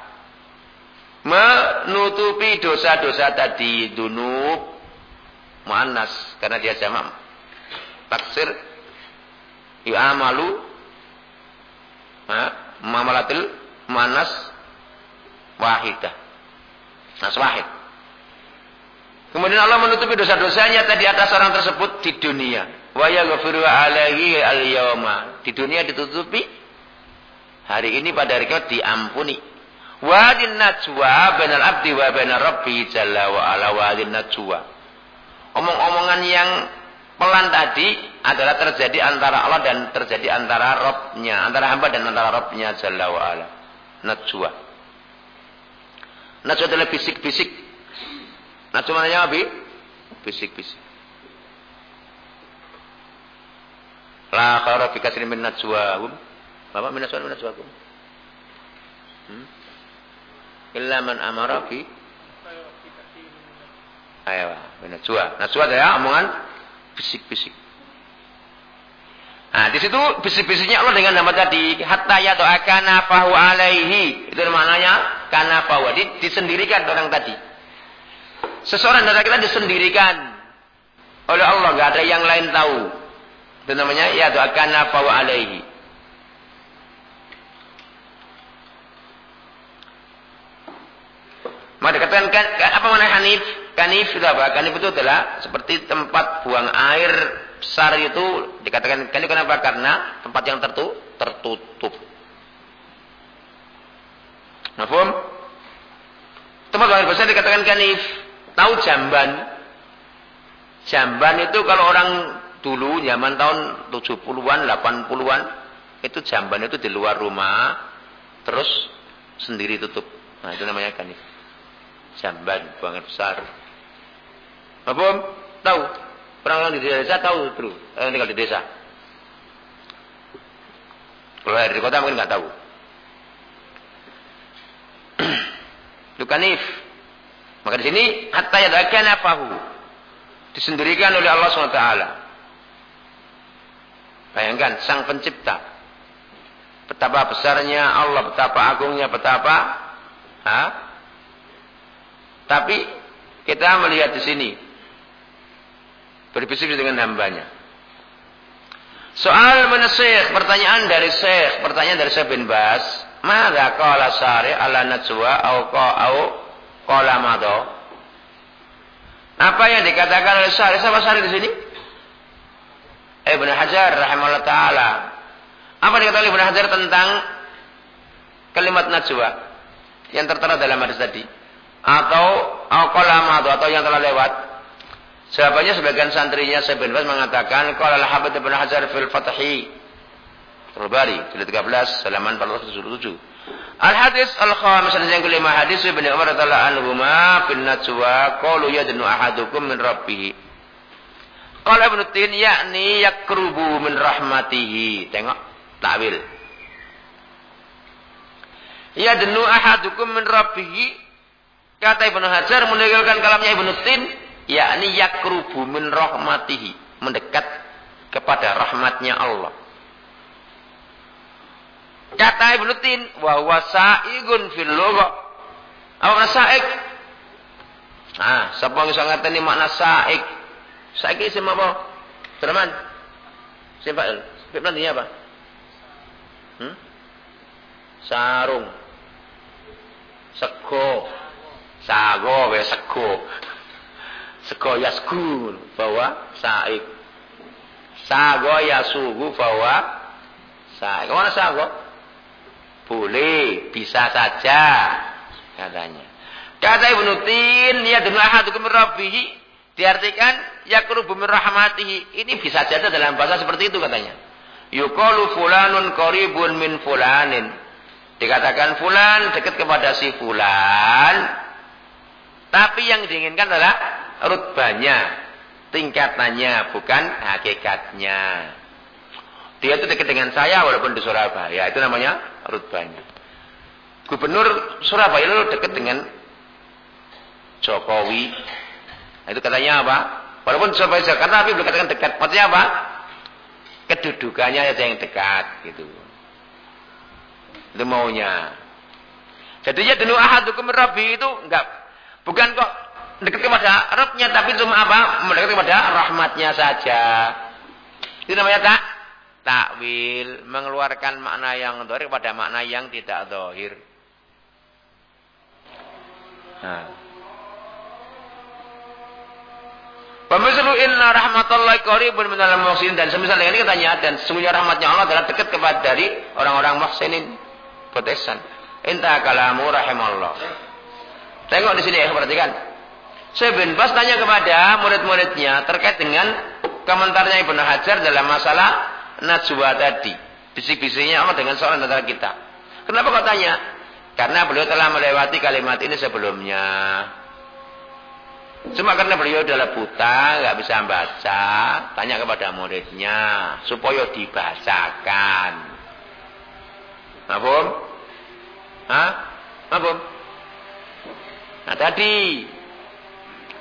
Menutupi dosa-dosa tadi. Dunub. Mu'annas. Karena dia jamak. Taksir. Yu'amalu. Mamalatil. Mu'annas. Wahidah. Nas wahid. Kemudian Allah menutupi dosa-dosanya tadi atas orang tersebut di dunia. Wa yaghfiru alaihi al-yawma. Di dunia ditutupi. Hari ini pada hari kiamat diampuni. Wa din najwa bainal abdi wa bainar rabbi jalla wa ala wa din najwa. Omong-omongan yang pelan tadi adalah terjadi antara Allah dan terjadi antara Rabbnya, antara hamba dan antara Rabbnya jalla wa ala. Najwa. Najwa adalah bisik-bisik Nah cuma nanya abi bisik-bisik. La khara fi kasrin min najwahum. Bapak min najwahum min najwahum. Hmm? Man amara fi Ayo, min najwa. Najwa ya omongan bisik-bisik. Nah, di situ bisik-bisiknya Allah dengan nama tadi hatta ya doa kana fahu alaihi. Itu maknanya kana fahu. Disendirikan orang tadi. Seseorang dari kita disendirikan oleh Allah, gak ada yang lain tahu. Itu namanya ya doakan apa wa alaihi. Maka dikatakan kan, apa mana Hanif? Kanif itu apa? Kanif itu adalah seperti tempat buang air besar itu dikatakan kanif kenapa? Karena tempat yang tertutup. tertutup. Nafum? Tempat buang air besar dikatakan kanif. Tahu jamban? Jamban itu kalau orang dulu zaman tahun 70-an, 80-an, itu jamban itu di luar rumah, terus sendiri tutup. Nah, itu namanya kanif. Jamban, buangan besar. Apa? Tahu? Orang-orang di desa tahu, bro. Orang tinggal di desa. Kalau dari kota mungkin nggak tahu. itu kanif. Maka di sini hatta yadakana fahu. Disendirikan oleh Allah SWT. Bayangkan sang pencipta. Betapa besarnya Allah, betapa agungnya, betapa ha? Tapi kita melihat di sini berbisik dengan hambanya. Soal Syekh, pertanyaan dari Syekh, pertanyaan dari Syekh bin Bas, Mada qala syari ala najwa au au Qala mado. Apa yang dikatakan oleh Syari? Siapa Syari di sini? Ibn Hajar rahimahullah taala. Apa dikatakan oleh Ibn Hajar tentang kalimat najwa yang tertera dalam hadis tadi? Atau qala mado atau yang telah lewat? Sahabatnya sebagian santrinya Syekh bin Bas mengatakan qala al-Habib Ibn Hajar fil Fathi Al-Bari, jilid 13, halaman 477. Al-hadis al-khamis yang kelima hadis Ibnu Umar radhiyallahu anhu ma bin najwa qalu yadnu ahadukum min rabbih. Qala Ibnu Tin yakni yakrubu min rahmatihi. Tengok takwil. Yadnu ahadukum min rabbih. Kata Ibnu Hajar meninggalkan kalamnya Ibnu Tin yakni yakrubu min rahmatihi, mendekat kepada rahmatnya Allah. Kata Ibnu Tin, wa huwa sa'igun fil lugha. Apa makna sa'ik? Ah, sapa iso ngerteni makna sa'ik? Sa'ik isim apa? Terman. Siapa? Siapa nantinya apa? Hmm? Sarung. Sego. Sago, ya sego. Sego yasku bahwa sa'ik. Sago yasugu bahwa sa'ik. Mana sago? Boleh, bisa saja katanya. Kata Ibnu Tin, ya demi ahadukum rabbihi diartikan yakrubu min rahmatihi. Ini bisa saja dalam bahasa seperti itu katanya. Yuqalu fulanun qaribun min fulanin. Dikatakan fulan dekat kepada si fulan. Tapi yang diinginkan adalah rutbanya, tingkatannya, bukan hakikatnya. Dia itu dekat dengan saya walaupun di Surabaya. Itu namanya rutbanya. Gubernur Surabaya itu dekat dengan Jokowi. Nah, itu katanya apa? Walaupun Surabaya Jakarta tapi belum katakan dekat. Maksudnya apa? Kedudukannya aja yang dekat gitu. Itu maunya. Jadi ya denu ahadukum rabbi itu enggak bukan kok dekat kepada Rabbnya tapi cuma apa? Mendekat kepada rahmatnya saja. Itu namanya tak takwil, mengeluarkan makna yang dohir pada makna yang tidak dohir. Nah. Pemislu inna rahmatullahi qaribun minal muhsinin dan semisal ini katanya dan sesungguhnya rahmatnya Allah adalah dekat kepada dari orang-orang muhsinin. Protesan. Inta kalamu rahimallah. Tengok di sini ya, perhatikan. Saya bin Bas tanya kepada murid-muridnya terkait dengan komentarnya Ibnu Hajar dalam masalah najwa tadi. Bisik-bisiknya Allah dengan seorang antara kita. Kenapa kau tanya? Karena beliau telah melewati kalimat ini sebelumnya. Cuma karena beliau adalah buta, nggak bisa baca, tanya kepada muridnya supaya dibacakan. Mabum? Hah? Mabum? Nah tadi,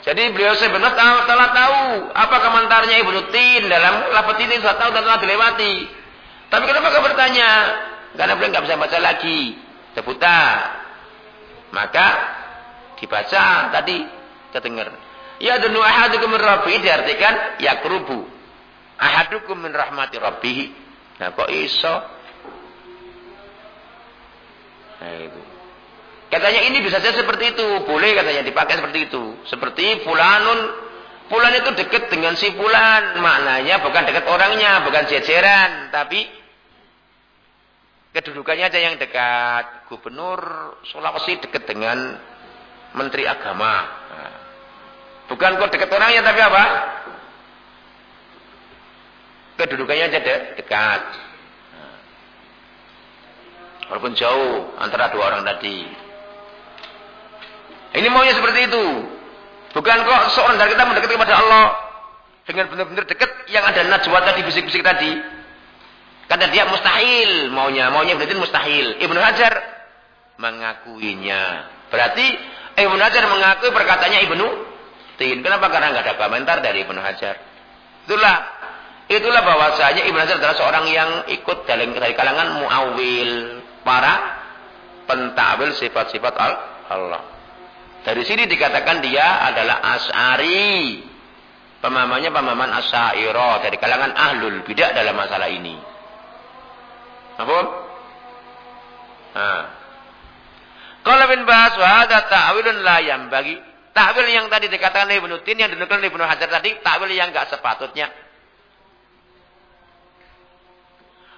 jadi beliau sebenarnya tahu, telah tahu apa komentarnya Ibnu Tin dalam lafaz ini sudah tahu dan telah dilewati. Tapi kenapa kau bertanya? Karena beliau nggak bisa baca lagi, buta. Maka dibaca tadi kedengar. Ya dunu ahadukum min rabbi diartikan yakrubu. Ahadukum min rahmati rabbih. Nah kok iso? Nah itu. Katanya ini bisa saja seperti itu. Boleh katanya dipakai seperti itu. Seperti fulanun. Fulan itu dekat dengan si fulan. Maknanya bukan dekat orangnya. Bukan jejeran. Tapi kedudukannya aja yang dekat. Gubernur Sulawesi dekat dengan Menteri Agama. Nah. Bukan kok dekat orangnya tapi apa? Kedudukannya aja de dekat. Walaupun jauh antara dua orang tadi. Ini maunya seperti itu. Bukan kok seorang dari kita mendekat kepada Allah dengan benar-benar dekat yang ada najwa tadi bisik-bisik tadi. Kata dia mustahil maunya, maunya berarti mustahil. Ibnu Hajar mengakuinya. Berarti Ibnu Hajar mengakui perkataannya Ibnu Tin. Kenapa? Karena nggak ada komentar dari Ibnu Hajar. Itulah itulah bahwasanya Ibnu Hajar adalah seorang yang ikut dari, dari kalangan muawil, para pentawil sifat-sifat Allah. Dari sini dikatakan dia adalah As'ari. Pemahamannya pemahaman As'airo dari kalangan ahlul bidah dalam masalah ini. Apa? Kalau bin Bas wa hadza ta'wilun la bagi Takwil yang tadi dikatakan oleh Ibnu Tin yang dinukil oleh Ibnu Hajar tadi takwil yang enggak sepatutnya.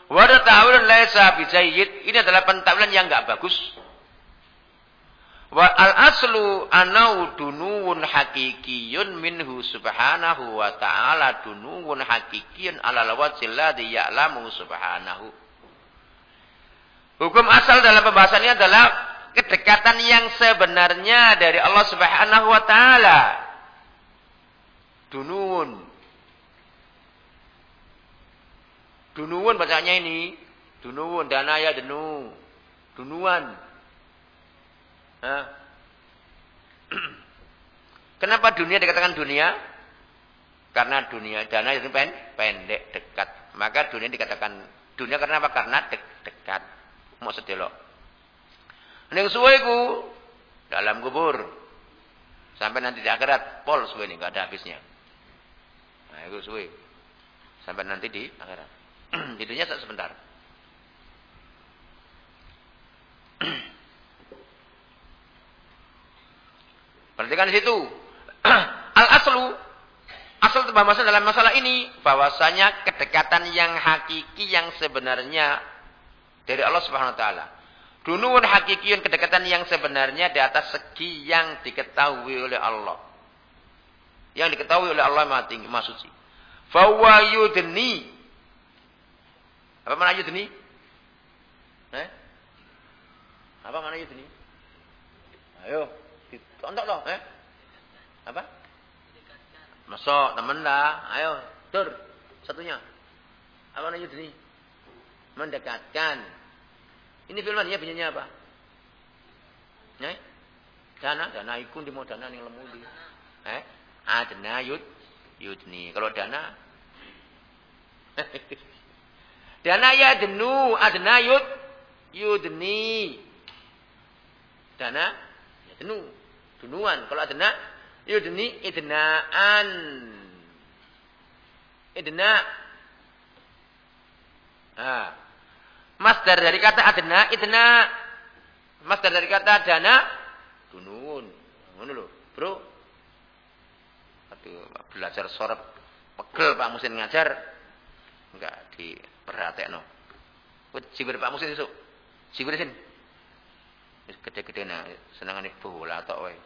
Wada ta'wilun laisa bijayyid. Ini adalah pentakwilan yang enggak bagus. Wa al aslu anau dunuun hakikiyun minhu subhanahu wa ta'ala dunuun hakikiyun ala lawajil ya'lamu subhanahu. Hukum asal dalam pembahasannya adalah kedekatan yang sebenarnya dari Allah Subhanahu wa taala. Dunun. Dunun bacanya ini. Dunun, danaya denu. Dunuan. Kenapa dunia dikatakan dunia? Karena dunia dana itu pendek, dekat. Maka dunia dikatakan dunia karena apa? Karena de dekat. Mau sedelok. Ning suwe ku dalam kubur. Sampai nanti di akhirat pol suwe ini enggak ada habisnya. Nah, itu suwe. Sampai nanti di akhirat. Hidupnya sebentar. Perhatikan di situ. Al aslu asal pembahasan dalam masalah ini bahwasanya kedekatan yang hakiki yang sebenarnya dari Allah Subhanahu wa taala Dunuun hakikiyun kedekatan yang sebenarnya di atas segi yang diketahui oleh Allah. Yang diketahui oleh Allah maha tinggi. Fawa yudni. Apa mana yudni? Eh? Apa mana yudni? Ayo, ditontok loh, eh? Apa? Masuk temen dah. Ayo, tur. Satunya. Apa namanya ini? Mendekatkan. Ini filman ya bunyinya apa? Eh? Dana, dana ikun di dana yang lemu di. Eh? Adna yud yudni. Kalau dana Dana ya denu, adna yud yudni. Dana ya denu, dunuan. Kalau adna yudni idnaan. Idna. Ah. Masdar dari kata adna idna. Masdar dari kata dana dunun. Ngono lho, Bro. Aduh, belajar sorab pegel Pak Musin ngajar enggak diperhatekno. Sibir Pak Musin esuk. Sibir sin. Gede-gede nah senengane bola tok wae.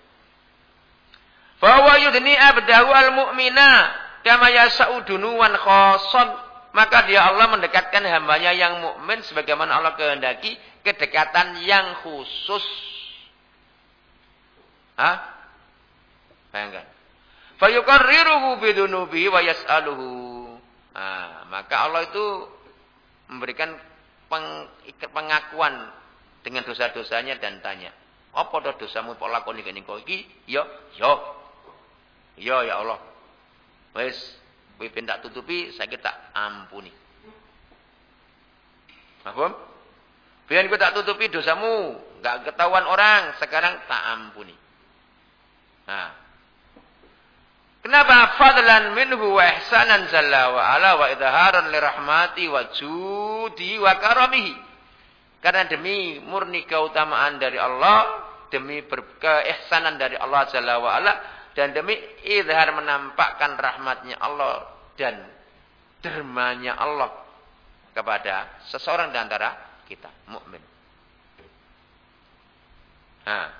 Bahwa yudni abdahu al-mu'mina kama yasa'u dunuwan khoson. Maka dia Allah mendekatkan hambanya yang mukmin sebagaimana Allah kehendaki kedekatan yang khusus. Hah? Bayangkan. Fayukarriruhu bidunubihi wa yas'aluhu. Nah, maka Allah itu memberikan peng, pengakuan dengan dosa-dosanya dan tanya. Apa dosamu pola lakoni kene iki? Ya, ya. Ya ya Allah. Wis, kowe tak tutupi, saya kita ampuni. Paham? Biar kowe tak tutupi dosamu, enggak ketahuan orang, sekarang tak ampuni. Nah. Kenapa fadlan minhu wa ihsanan jalla wa ala wa idharan li rahmati wa judi wa karamihi. Karena demi murni keutamaan dari Allah, demi berkeihsanan dari Allah jalla wa ala, dan demi izhar menampakkan rahmatnya Allah dan dermanya Allah kepada seseorang di antara kita, mukmin. Nah,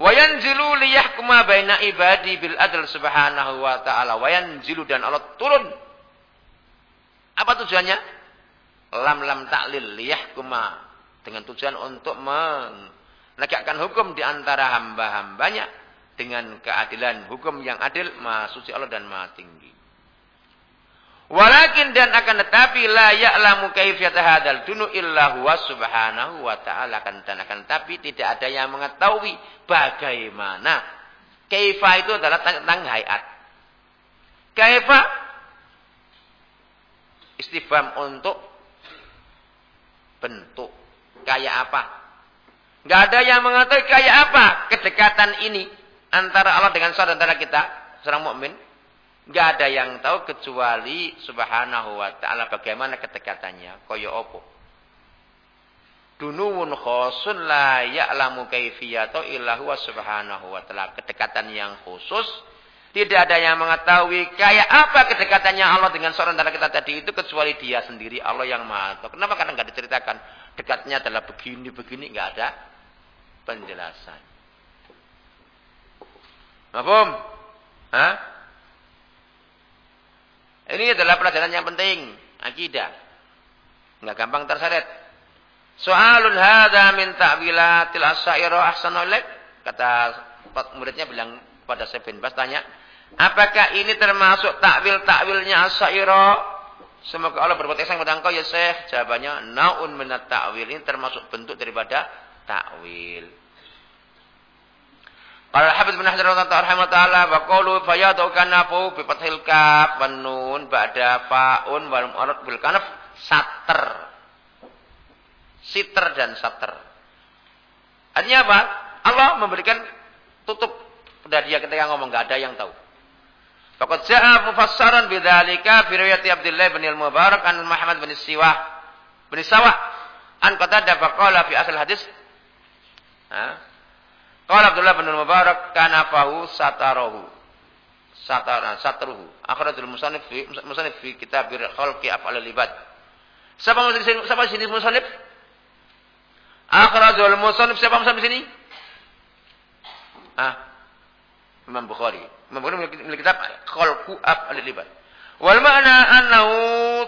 wayanzilu liyahkuma baina ibadi bil adl subhanahu wa ta'ala. Wayanzilu dan Allah turun. Apa tujuannya? Lam lam taklil liyahkuma dengan tujuan untuk menegakkan hukum di antara hamba-hambanya dengan keadilan hukum yang adil maha suci Allah dan maha tinggi. Walakin dan akan tetapi la ya'lamu kaifiyat hadzal dunu illa huwa subhanahu wa ta'ala kan dan akan tetapi tidak ada yang mengetahui bagaimana kaifa itu adalah tentang hayat. Kaifa istifham untuk bentuk kayak apa? Enggak ada yang mengetahui kayak apa kedekatan ini antara Allah dengan saudara kita, seorang mukmin, enggak ada yang tahu kecuali Subhanahu wa taala bagaimana kedekatannya, kaya apa. Dunuwun khosun la ya'lamu kaifiyata illa huwa subhanahu wa ta'ala. Kedekatan yang khusus. Tidak ada yang mengetahui kayak apa kedekatannya Allah dengan seorang antara kita tadi itu kecuali dia sendiri Allah yang maha tahu. Kenapa? Karena enggak diceritakan dekatnya adalah begini-begini enggak ada penjelasan. Mafhum? Hah? Ini adalah pelajaran yang penting, akidah. Enggak gampang terseret. Soalun hadza min ta'wilatil asy'ariyah ahsanu ilaik. Kata muridnya bilang pada Syekh bin Bas tanya, apakah ini termasuk takwil-takwilnya asy'ariyah? Semoga Allah berbuat ihsan kepada engkau ya Syekh. Jawabannya naun minat ta'wil. Ini termasuk bentuk daripada takwil. Qala Habib bin Hajar rahimahullah taala wa qawlu fayadu kanafu bi fathil kaf wan nun ba'da faun wal mu'arrad bil kanaf sater. Siter dan sater. Artinya apa? Allah memberikan tutup pada dia ketika ngomong enggak ada yang tahu. Faqad ja'a mufassaran bidzalika fi riwayat Abdullah bin al-Mubarak an Muhammad bin Siwah bin Sawah an qatada faqala fi asal hadis ha? Qala Abdullah bin Mubarak kana fahu satarahu. Satara satruhu. Akhrajul musannif fi musannif fi kitab khalqi af'al ibad. Siapa musannif siapa sini musannif? Akhrajul musannif siapa musannif sini? Ah. Imam Bukhari. Bukhari milik kitab khalqu af'al ibad. Wal ma'na annahu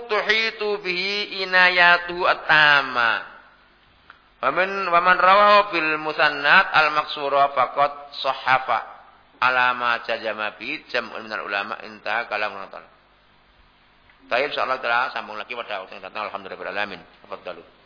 tuhitu bihi inayatu at-tamah. Waman waman rawahu bil musannad al maksura faqat sahafa. alama jazama bi jam'un minal ulama intaha kalam Allah. Taib insyaallah taala sambung lagi pada waktu yang datang alhamdulillah alamin. Tafadhalu.